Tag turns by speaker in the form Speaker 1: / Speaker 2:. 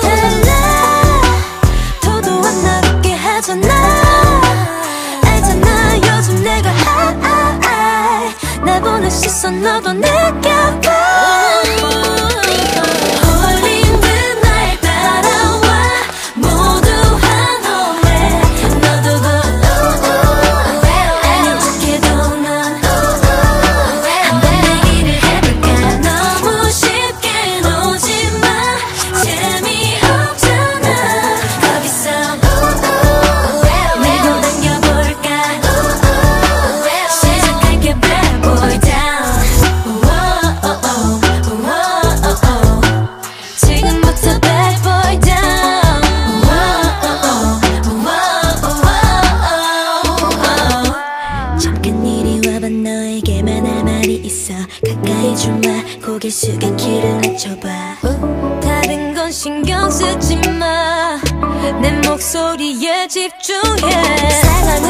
Speaker 1: 달라. 도도한 나답게 하잖아. 알잖아 요즘 내가 나보는 시선 너도 느껴봐. 주마. 고개 숙여 길을 맞춰봐. 다른 건 신경 쓰지 마 내 목소리에 집중해. 사랑